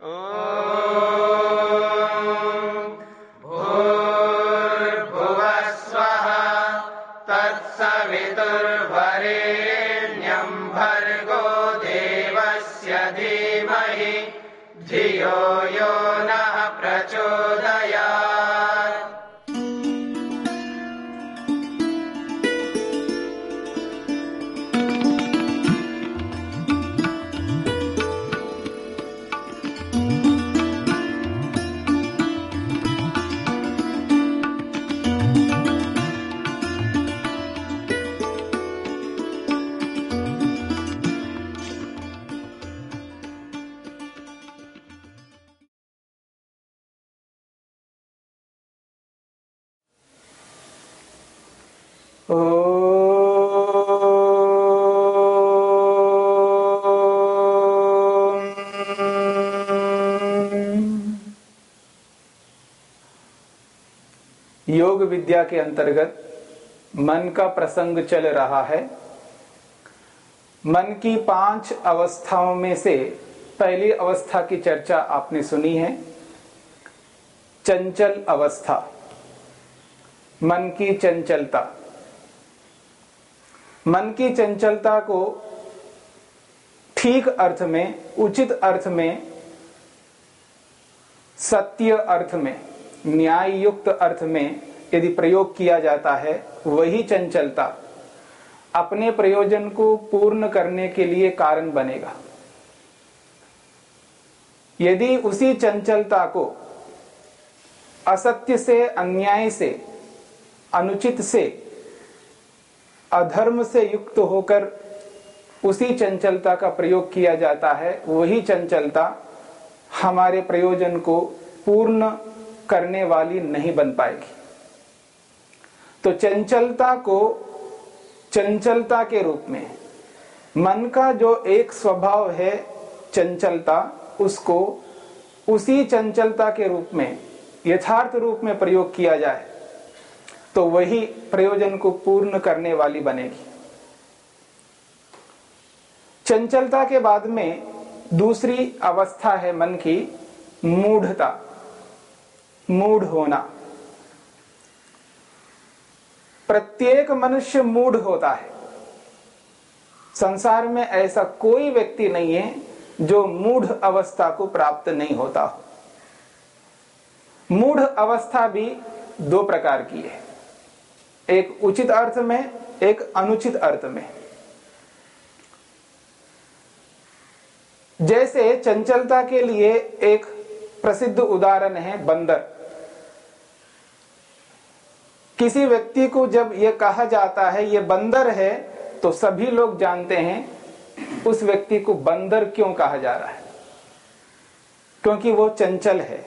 Oh. योग विद्या के अंतर्गत मन का प्रसंग चल रहा है। मन की पाँच अवस्थाओं में से पहली अवस्था की चर्चा आपने सुनी है। चंचल अवस्था। मन की चंचलता। मन की चंचलता को ठीक अर्थ में, उचित अर्थ में, सत्य अर्थ में न्याय युक्त अर्थ में यदि प्रयोग किया जाता है, वही चंचलता अपने प्रयोजन को पूर्ण करने के लिए कारण बनेगा। यदि उसी चंचलता को असत्य से, अन्याय से, अनुचित से, अधर्म से युक्त होकर उसी चंचलता का प्रयोग किया जाता है, वही चंचलता हमारे प्रयोजन को पूर्ण करने वाली नहीं बन पाएगी। तो चंचलता को, चंचलता के रूप में, मन का जो एक स्वभाव है चंचलता, उसको उसी चंचलता के रूप में, यथार्थ रूप में प्रयोग किया जाए तो वही प्रयोजन को पूर्ण करने वाली बनेगी। चंचलता के बाद में दूसरी अवस्था है मन की, मूढ़ता, मूढ़ होना। प्रत्येक मनुष्य मूढ़ होता है। संसार में ऐसा कोई व्यक्ति नहीं है जो मूढ़ अवस्था को प्राप्त नहीं होता हो। मूढ़ अवस्था भी दो प्रकार की है। एक उचित अर्थ में, एक अनुचित अर्थ में। जैसे चंचलता के लिए एक प्रसिद्ध उदाहरण है बंदर। किसी व्यक्ति को जब यह कहा जाता है, ये बंदर है तो सभी लोग जानते हैं, उस व्यक्ति को बंदर क्यों कहा जा रहा है? क्योंकि वो चंचल है।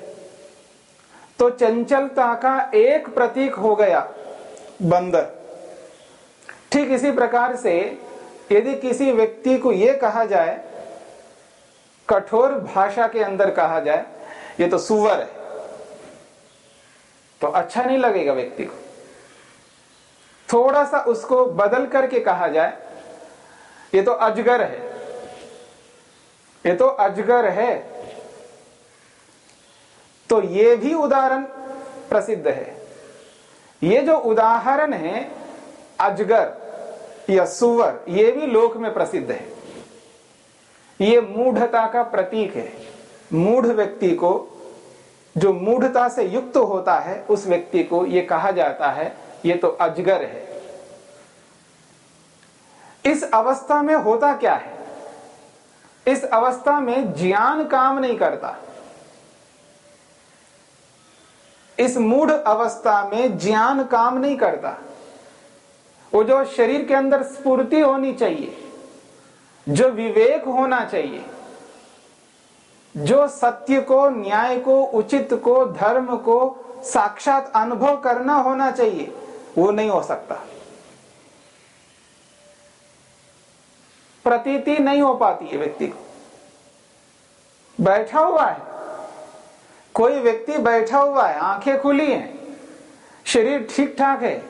तो चंचलता का एक प्रतीक हो गया, बंदर। ठीक इसी प्रकार से, यदि किसी व्यक्ति को यह कहा जाए, कठोर भाषा के अंदर कहा जाए, ये तो सुवर है। तो अच्छा नहीं लगेगा व्यक्ति को। थोड़ा सा उसको बदल करके कहा जाए, ये तो अजगर है। ये तो अजगर है। तो ये भी उदाहरण प्रसिद्ध है। ये जो उदाहरण है, अजगर या सुवर ये भी लोक में प्रसिद्ध है। ये मूढ़ता का प्रतीक है। मूढ़ व्यक्ति को, जो मूढ़ता से युक्त होता है, उस व्यक्ति को यह कहा जाता है ये तो अजगर है। इस अवस्था में होता क्या है? इस अवस्था में ज्ञान काम नहीं करता। इस मूढ़ अवस्था में ज्ञान काम नहीं करता। वो जो शरीर के अंदर स्फूर्ति होनी चाहिए, जो विवेक होना चाहिए, जो सत्य को, न्याय को, उचित को, धर्म को साक्षात अनुभव करना होना चाहिए वो नहीं हो सकता। प्रतीति नहीं हो पाती है व्यक्ति को। बैठा हुआ है। कोई व्यक्ति बैठा हुआ है, आँखें खुली हैं, शरीर ठीक ठाक है।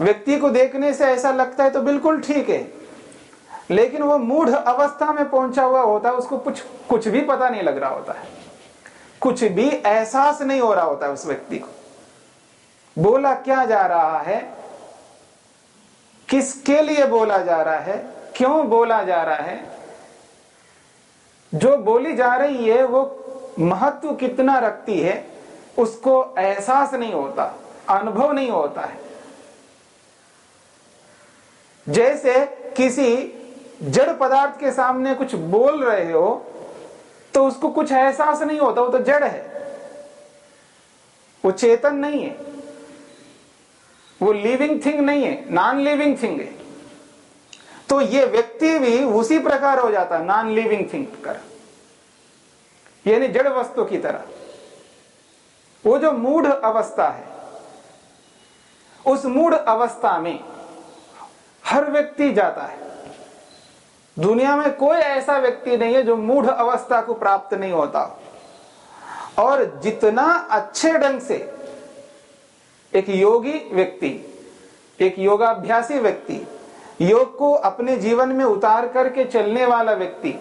व्यक्ति को देखने से ऐसा लगता है तो बिल्कुल ठीक है। लेकिन वो मूढ़ अवस्था में पहुँचा हुआ होता है, उसको कुछ कुछ भी पता नहीं लग रहा होता है। कुछ भी एहसास नहीं हो रहा होता है उस व्यक्ति को। बोला क्या जा रहा है? किसके लिए बोला जा रहा है? क्यों बोला जा रहा है? जो बोली जा रही है, वो महत्व कितना रखती है, उसको एहसास नहीं होता, अनुभव नहीं होता है। जैसे किसी जड़ पदार्थ के सामने कुछ बोल रहे हो तो उसको कुछ एहसास नहीं होता, वो तो जड़ है। वो चेतन नहीं है। वो लिविंग थिंग नहीं है नॉन लिविंग थिंग है। तो ये व्यक्ति भी उसी प्रकार हो जाता है नॉन लिविंग थिंग कर। यानी जड़ वस्तु की तरह। वो जो मूढ़ अवस्था है, उस मूढ़ अवस्था में हर व्यक्ति जाता है। दुनिया में कोई ऐसा व्यक्ति नहीं है जो मूढ़ अवस्था को प्राप्त नहीं होता। और जितना अच्छे ढंग से एक योगी व्यक्ति, एक योगाभ्यासी व्यक्ति, योग को अपने जीवन में उतार करके चलने वाला व्यक्ति,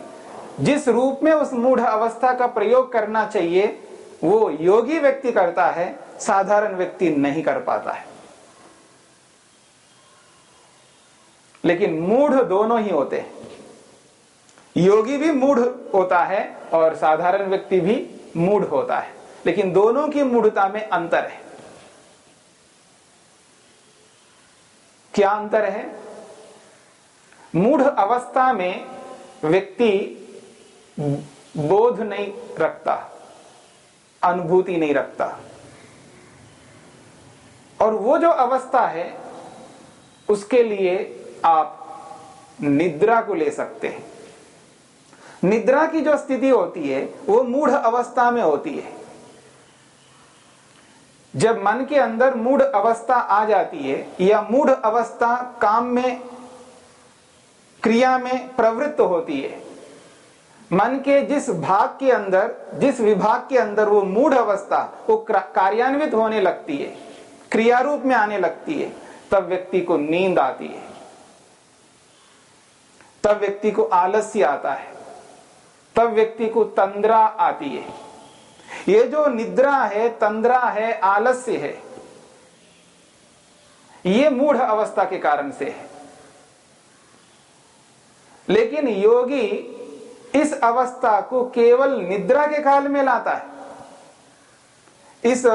जिस रूप में उस मूढ़ अवस्था का प्रयोग करना चाहिए, वो योगी व्यक्ति करता है, साधारण व्यक्ति नहीं कर पाता है। लेकिन मूढ़ दोनों ही होते हैं। योगी भी मूढ़ होता है और साधारण व्यक्ति भी मूढ़ होता है। लेकिन दोनों की मूढ़ता में अंतर है। क्या अंतर है? मूढ़ अवस्था में व्यक्ति बोध नहीं रखता, अनुभूति नहीं रखता। और वो जो अवस्था है, उसके लिए आप निद्रा को ले सकते हैं। निद्रा की जो स्थिति होती है, वो मूढ़ अवस्था में होती है। जब मन के अंदर मूढ़ अवस्था आ जाती है, या मूढ़ अवस्था काम में, क्रिया में प्रवृत्त होती है, मन के जिस भाग के अंदर, जिस विभाग के अंदर वो मूढ़ अवस्था, वो कार्यान्वित होने लगती है क्रिया रूप में आने लगती है, तब व्यक्ति को नींद आती है। तब व्यक्ति को आलस्य आता है, तब व्यक्ति को तंद्रा आती है। ये जो निद्रा है, तंद्रा है, आलस्य है, ये मूढ़ अवस्था के कारण से है। लेकिन योगी इस अवस्था को केवल निद्रा के काल में लाता है। इस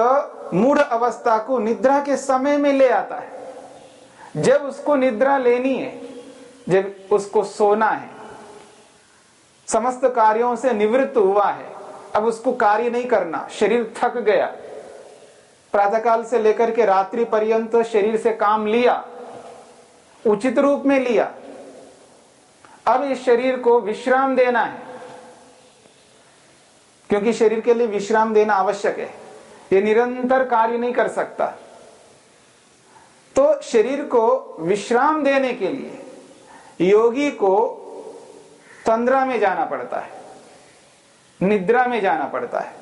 मूढ़ अवस्था को निद्रा के समय में ले आता है। जब उसको निद्रा लेनी है, जब उसको सोना है, समस्त कार्यों से निवृत्त हुआ है अब उसको कार्य नहीं करना, शरीर थक गया। प्रातःकाल से लेकर के रात्रि पर्यंत शरीर से काम लिया, उचित रूप में लिया। अब इस शरीर को विश्राम देना है, क्योंकि शरीर के लिए विश्राम देना आवश्यक है। ये निरंतर कार्य नहीं कर सकता। तो शरीर को विश्राम देने के लिए योगी को तंद्रा में जाना पड़ता है। निद्रा में जाना पड़ता है।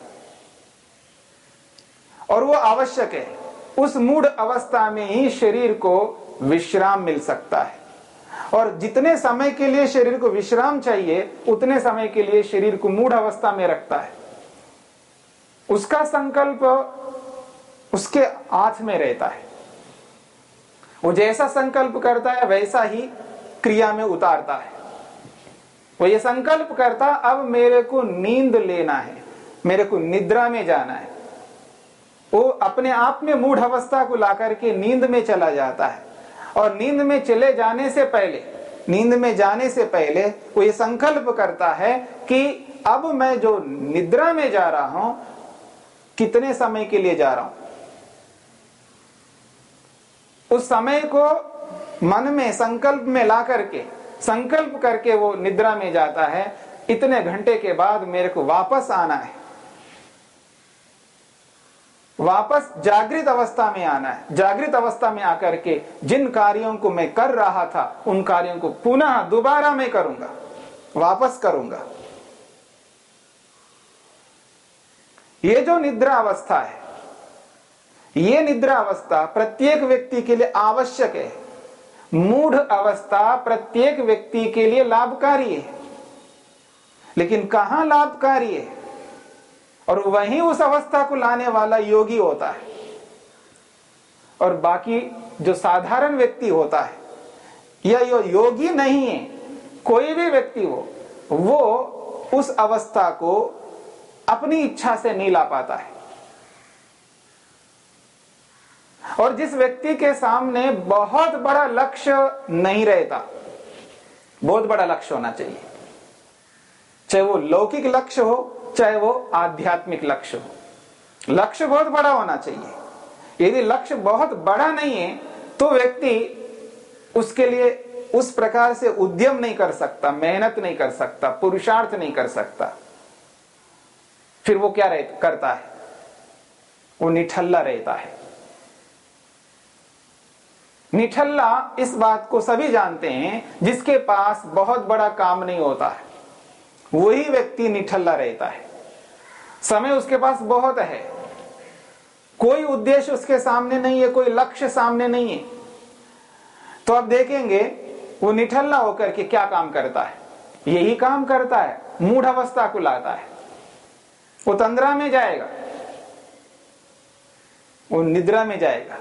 और वो आवश्यक है। उस मूड अवस्था में ही शरीर को विश्राम मिल सकता है। और जितने समय के लिए शरीर को विश्राम चाहिए, उतने समय के लिए शरीर को मूढ़ अवस्था में रखता है। उसका संकल्प उसके हाथ में रहता है। वो जैसा संकल्प करता है, वैसा ही क्रिया में उतारता है। वो ये संकल्प करता, अब मेरे को नींद लेना है, मेरे को निद्रा में जाना है। वो अपने आप में मूढ़ अवस्था को ला करके नींद में चला जाता है। और नींद में चले जाने से पहले, नींद में जाने से पहले वो ये संकल्प करता है कि अब मैं जो निद्रा में जा रहा हूँ, कितने समय के लिए जा रहा हूँ? उस समय को मन में, संकल्प में ला करके संकल्प करके वो निद्रा में जाता है, इतने घंटे के बाद मेरे को वापस आना है। वापस जागृत अवस्था में आना है। जागृत अवस्था में आकर के जिन कार्यों को मैं कर रहा था, उन कार्यों को पुनः दोबारा मैं करूँगा। वापस करूँगा। ये जो निद्रा अवस्था है, ये निद्रा अवस्था प्रत्येक व्यक्ति के लिए आवश्यक है। मूढ़ अवस्था प्रत्येक व्यक्ति के लिए लाभकारी है। लेकिन कहाँ लाभकारी है? और वहीं उस अवस्था को लाने वाला योगी होता है। और बाकी जो साधारण व्यक्ति होता है, या यो योगी नहीं है, कोई भी व्यक्ति हो, वो उस अवस्था को अपनी इच्छा से नहीं ला पाता है। और जिस व्यक्ति के सामने बहुत बड़ा लक्ष्य नहीं रहता बहुत बड़ा लक्ष्य होना चाहिए। चाहे वो लौकिक लक्ष्य हो चाहे वो आध्यात्मिक लक्ष्य हो। लक्ष्य बहुत बड़ा होना चाहिए। यदि लक्ष्य बहुत बड़ा नहीं है तो व्यक्ति उसके लिए उस प्रकार से उद्यम नहीं कर सकता मेहनत नहीं कर सकता पुरुषार्थ नहीं कर सकता। फिर वो क्या रह, करता है? वो निठल्ला रहता है। निठल्ला इस बात को सभी जानते हैं, जिसके पास बहुत बड़ा काम नहीं होता है। वही व्यक्ति निठल्ला रहता है। समय उसके पास बहुत है। कोई उद्देश्य उसके सामने नहीं है, कोई लक्ष्य सामने नहीं है। तो आप देखेंगे, वो निठल्ला होकर के क्या काम करता है? यही काम करता है, मूढ़ अवस्था को लाता है। वो तंद्रा में जाएगा। वो निद्रा में जाएगा।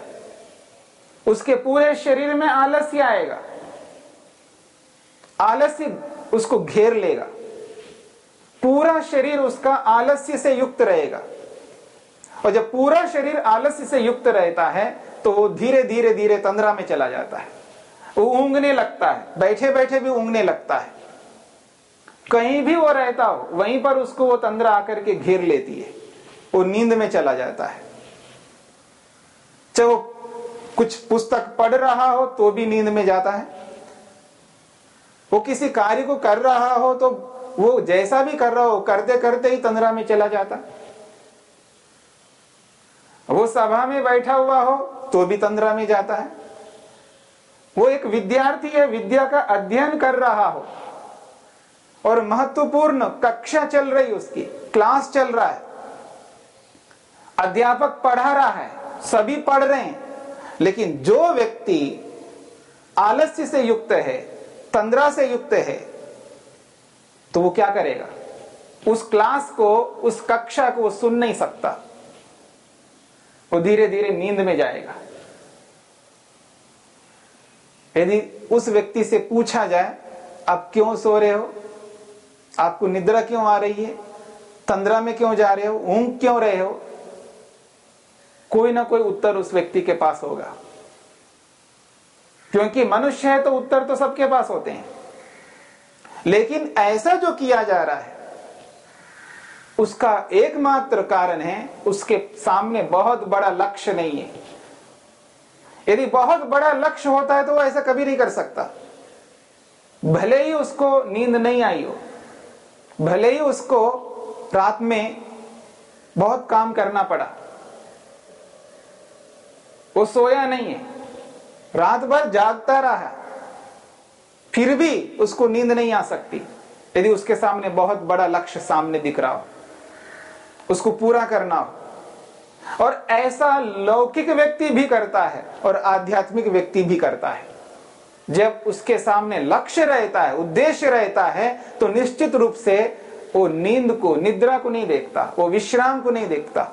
उसके पूरे शरीर में आलस्य आएगा। आलस्य उसको घेर लेगा। पूरा शरीर उसका आलस्य से युक्त रहेगा। और जब पूरा शरीर आलस्य से युक्त रहता है तो वो धीरे धीरे धीरे तंद्रा में चला जाता है। वो ऊंगने लगता है। बैठे बैठे भी ऊंगने लगता है। कहीं भी वो रहता हो, वहीं पर उसको वो तंद्रा आकर के घेर लेती है। वो नींद में चला जाता है। चाहे वो कुछ पुस्तक पढ़ रहा हो तो भी नींद में जाता है। वो किसी कार्य को कर रहा हो तो वो जैसा भी कर रहा हो, करते करते ही तंद्रा में चला जाता। वो सभा में बैठा हुआ हो तो भी तंद्रा में जाता है। वो एक विद्यार्थी है, विद्या का अध्ययन कर रहा हो और महत्वपूर्ण कक्षा चल रही उसकी, क्लास चल रहा है। अध्यापक पढ़ा रहा है, सभी पढ़ रहे हैं। लेकिन जो व्यक्ति आलस्य से युक्त है, तंद्रा से युक्त है तो वो क्या करेगा? उस क्लास को, उस कक्षा को वो सुन नहीं सकता। वो धीरे धीरे नींद में जाएगा। यदि उस व्यक्ति से पूछा जाए, आप क्यों सो रहे हो? आपको निद्रा क्यों आ रही है? तंद्रा में क्यों जा रहे हो? ऊंग क्यों रहे हो? कोई ना कोई उत्तर उस व्यक्ति के पास होगा। क्योंकि मनुष्य है तो उत्तर तो सबके पास होते हैं। लेकिन ऐसा जो किया जा रहा है, उसका एकमात्र कारण है, उसके सामने बहुत बड़ा लक्ष्य नहीं है। यदि बहुत बड़ा लक्ष्य होता है तो वो ऐसा कभी नहीं कर सकता। भले ही उसको नींद नहीं आई हो, भले ही उसको रात में बहुत काम करना पड़ा वो सोया नहीं है। रात भर जागता रहा। फिर भी उसको नींद नहीं आ सकती। यदि उसके सामने बहुत बड़ा लक्ष्य सामने दिख रहा हो, उसको पूरा करना हो। और ऐसा लौकिक व्यक्ति भी करता है और आध्यात्मिक व्यक्ति भी करता है। जब उसके सामने लक्ष्य रहता है, उद्देश्य रहता है तो निश्चित रूप से वो नींद को, निद्रा को नहीं देखता, वो विश्राम को नहीं देखता,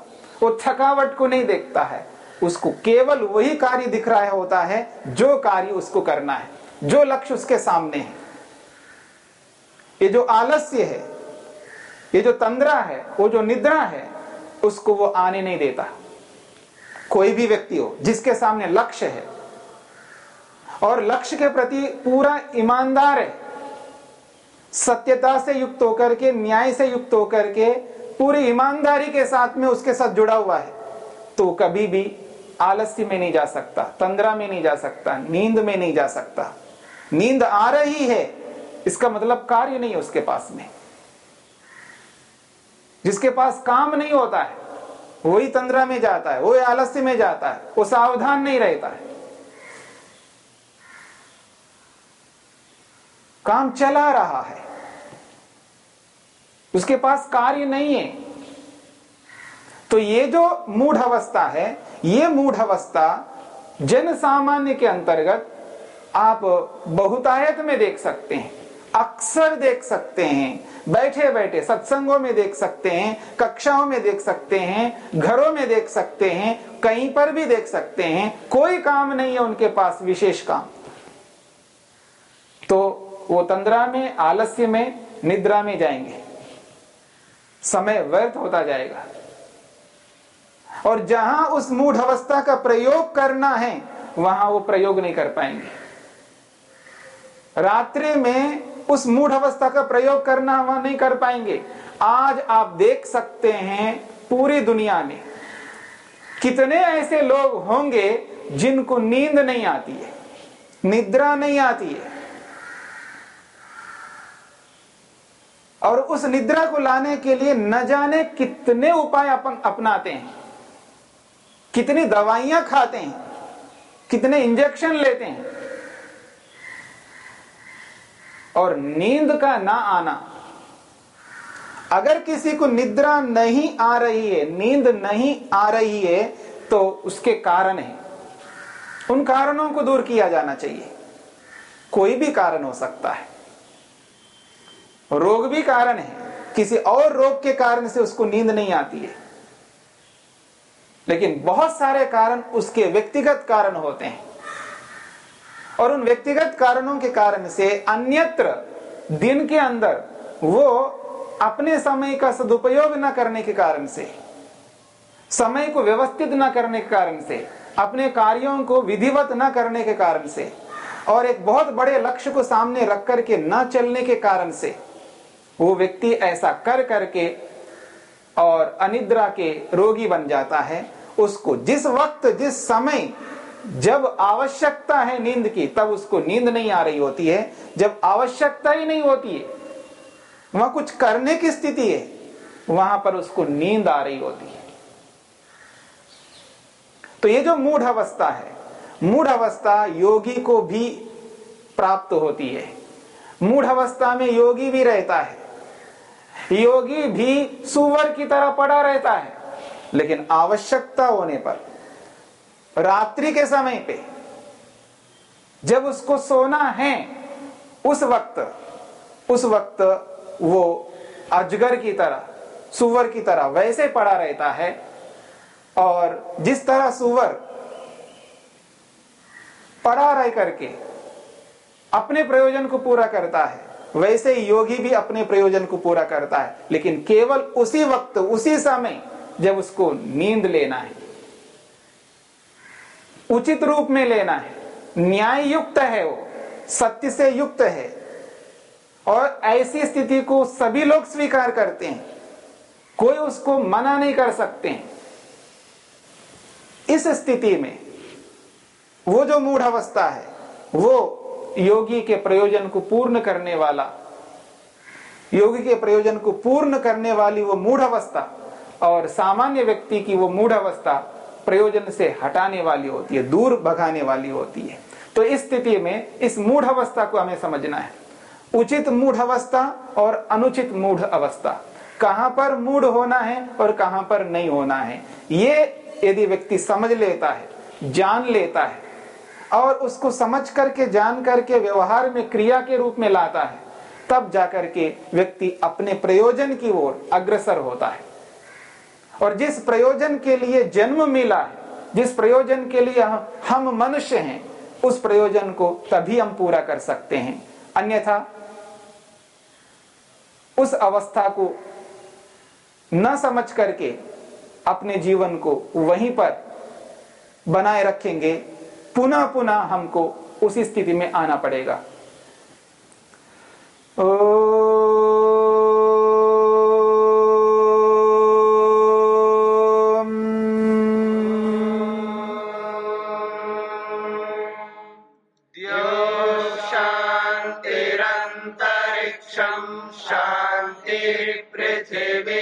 वो थकावट को नहीं देखता है। उसको केवल वही कार्य दिख रहा होता है, जो कार्य उसको करना है, जो लक्ष्य उसके सामने है। ये जो आलस्य है, ये जो तंद्रा है, वो जो निद्रा है, उसको वो आने नहीं देता। कोई भी व्यक्ति हो, जिसके सामने लक्ष्य है, और लक्ष्य के प्रति पूरा ईमानदार है, सत्यता से युक्त होकर के, न्याय से युक्त होकर के, पूरी ईमानदारी के साथ में उसके साथ जुड़ा हुआ है तो कभी भी आलस्य में नहीं जा सकता, तंद्रा में नहीं जा सकता, नींद में नहीं जा सकता। नींद आ रही है, इसका मतलब कार्य नहीं उसके पास में। जिसके पास काम नहीं होता है, वही तंद्रा में जाता है, वही आलस्य में जाता है, वो सावधान नहीं रहता है। काम चला रहा है, उसके पास कार्य नहीं है तो ये जो मूढ़ अवस्था है, ये मूढ़ अवस्था जन सामान्य के अंतर्गत आप बहुतायत में देख सकते हैं, अक्सर देख सकते हैं बैठे बैठे सत्संगों में देख सकते हैं, कक्षाओं में देख सकते हैं, घरों में देख सकते हैं, कहीं पर भी देख सकते हैं, कोई काम नहीं है उनके पास विशेष काम। तो वो तंद्रा में, आलस्य में, निद्रा में जाएँगे। समय व्यर्थ होता जाएगा। और जहाँ उस मूढ़ अवस्था का प्रयोग करना है, वहाँ वो प्रयोग नहीं कर पाएँगे। रात्रि में उस मूढ़ अवस्था का प्रयोग करना वहाँ नहीं कर पाएँगे। आज आप देख सकते हैं पूरी दुनिया में कितने ऐसे लोग होंगे जिनको नींद नहीं आती है, निद्रा नहीं आती है। और उस निद्रा को लाने के लिए न जाने कितने उपाय अपन अपनाते हैं। कितनी दवाइयाँ खाते हैं, कितने इंजेक्शन लेते हैं, और नींद का ना आना। अगर किसी को निद्रा नहीं आ रही है, नींद नहीं आ रही है तो उसके कारण है। उन कारणों को दूर किया जाना चाहिए। कोई भी कारण हो सकता है। रोग भी कारण है। किसी और रोग के कारण से उसको नींद नहीं आती है। लेकिन बहुत सारे कारण उसके व्यक्तिगत कारण होते हैं। और उन व्यक्तिगत कारणों के कारण से अन्यत्र दिन के अंदर वो अपने समय का सदुपयोग न करने के कारण से, समय को व्यवस्थित न करने के कारण से, अपने कार्यों को विधिवत न करने के कारण से, और एक बहुत बड़े लक्ष्य को सामने रख करके न चलने के कारण से वो व्यक्ति ऐसा कर करके और अनिद्रा के रोगी बन जाता है उसको। जिस वक्त, जिस समय जब आवश्यकता है नींद की, तब उसको नींद नहीं आ रही होती है। जब आवश्यकता ही नहीं होती है, वहाँ कुछ करने की स्थिति है, वहाँ पर उसको नींद आ रही होती है। तो ये जो मूढ़ अवस्था है, मूढ़ अवस्था योगी को भी प्राप्त होती है। मूढ़ अवस्था में योगी भी रहता है। योगी भी सुवर की तरह पड़ा रहता है। लेकिन आवश्यकता होने पर, रात्रि के समय पे, जब उसको सोना है, उस वक्त उस वक्त वो अजगर की तरह सुवर की तरह वैसे पड़ा रहता है। और जिस तरह सुवर पड़ा रह करके अपने प्रयोजन को पूरा करता है वैसे योगी भी अपने प्रयोजन को पूरा करता है, लेकिन केवल उसी वक्त, उसी समय जब उसको नींद लेना है, उचित रूप में लेना है न्याय युक्त है वो, सत्य से युक्त है, और ऐसी स्थिति को सभी लोग स्वीकार करते हैं, कोई उसको मना नहीं कर सकते हैं। इस स्थिति में वो जो मूढ़ अवस्था है, वो योगी के प्रयोजन को पूर्ण करने वाला, योगी के प्रयोजन को पूर्ण करने वाली वो मूढ़ अवस्था और सामान्य व्यक्ति की वो मूढ़ अवस्था प्रयोजन से हटाने वाली होती है, दूर भगाने वाली होती है। तो इस स्थिति में इस मूढ़ अवस्था को हमें समझना है। उचित मूढ़ अवस्था और अनुचित मूढ़ अवस्था कहाँ पर मूढ़ होना है और कहाँ पर नहीं होना है, ये यदि व्यक्ति समझ लेता है, जान लेता है और उसको समझ करके, जान करके, व्यवहार में, क्रिया के रूप में लाता है, तब जाकर के व्यक्ति अपने प्रयोजन की ओर अग्रसर होता है। और जिस प्रयोजन के लिए जन्म मिला है, जिस प्रयोजन के लिए हम मनुष्य हैं, उस प्रयोजन को तभी हम पूरा कर सकते हैं। अन्यथा उस अवस्था को न समझ करके अपने जीवन को वहीं पर बनाए रखेंगे पुनः पुनः हमको उसी स्थिति में आना पड़ेगा। शांतिरंतरिक्षम शांति पृथ्वी